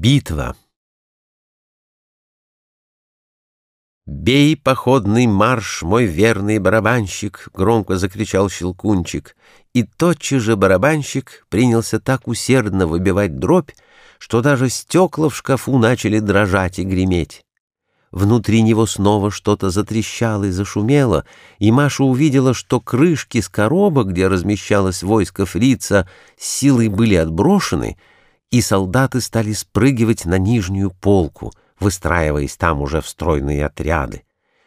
Битва. «Бей походный марш, мой верный барабанщик!» — громко закричал Щелкунчик. И тотчас же барабанщик принялся так усердно выбивать дробь, что даже стекла в шкафу начали дрожать и греметь. Внутри него снова что-то затрещало и зашумело, и Маша увидела, что крышки с коробок, где размещалось войско фрица, силой были отброшены — и солдаты стали спрыгивать на нижнюю полку, выстраиваясь там уже в стройные отряды.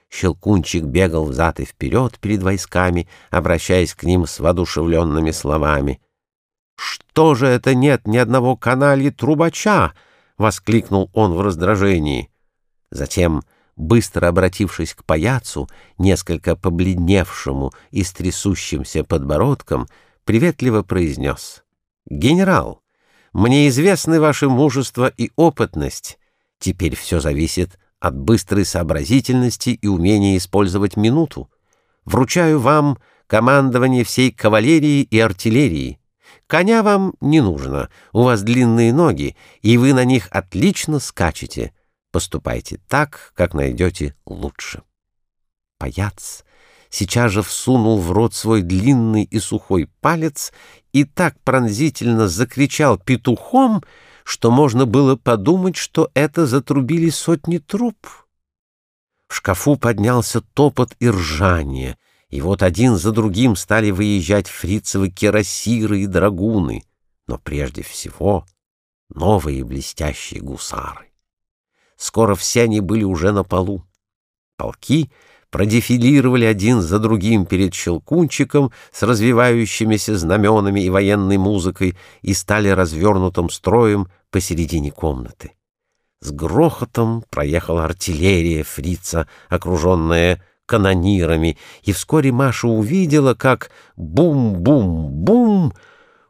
Щелкунчик бегал взад и вперед перед войсками, обращаясь к ним с воодушевленными словами. «Что же это нет ни одного каналья трубача?» — воскликнул он в раздражении. Затем, быстро обратившись к паяцу, несколько побледневшему и с трясущимся подбородком, приветливо произнес. «Генерал, мне известны ваше мужество и опытность. Теперь все зависит от быстрой сообразительности и умения использовать минуту. Вручаю вам командование всей кавалерии и артиллерии. Коня вам не нужно, у вас длинные ноги, и вы на них отлично скачете. Поступайте так, как найдете лучше. Паяц сейчас же всунул в рот свой длинный и сухой палец и так пронзительно закричал петухом, что можно было подумать, что это затрубили сотни труб. В шкафу поднялся топот и ржание, и вот один за другим стали выезжать фрицевы кирасиры и драгуны, но прежде всего новые блестящие гусары. Скоро все они были уже на полу. Полки — продефилировали один за другим перед Щелкунчиком с развивающимися знаменами и военной музыкой и стали развернутым строем посередине комнаты. С грохотом проехала артиллерия фрица, окруженная канонирами, и вскоре Маша увидела, как бум-бум-бум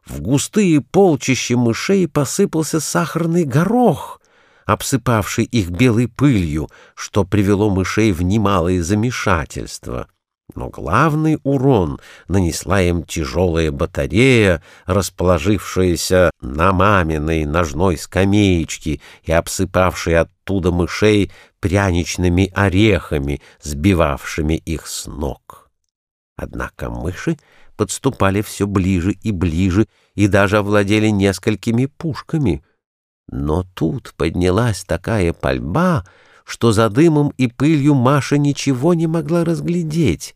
в густые полчища мышей посыпался сахарный горох — обсыпавший их белой пылью, что привело мышей в немалое замешательство. Но главный урон нанесла им тяжелая батарея, расположившаяся на маминой ножной скамеечке и обсыпавшая оттуда мышей пряничными орехами, сбивавшими их с ног. Однако мыши подступали все ближе и ближе и даже овладели несколькими пушками — но тут поднялась такая пальба, что за дымом и пылью Маша ничего не могла разглядеть.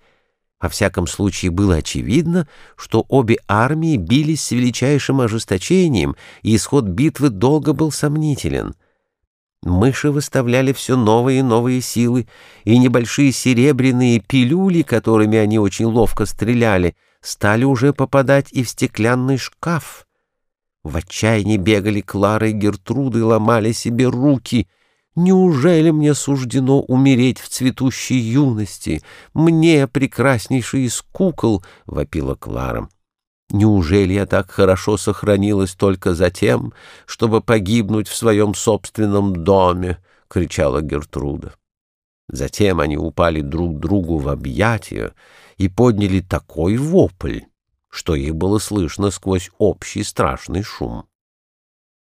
Во всяком случае было очевидно, что обе армии бились с величайшим ожесточением, и исход битвы долго был сомнителен. Мыши выставляли все новые и новые силы, и небольшие серебряные пилюли, которыми они очень ловко стреляли, стали уже попадать и в стеклянный шкаф. В отчаянии бегали Клара и Гертруды и ломали себе руки. Неужели мне суждено умереть в цветущей юности? Мне, прекраснейший из кукол, — вопила Клара. Неужели я так хорошо сохранилась только за тем, чтобы погибнуть в своем собственном доме? — кричала Гертруда. Затем они упали друг другу в объятия и подняли такой вопль, что их было слышно сквозь общий страшный шум.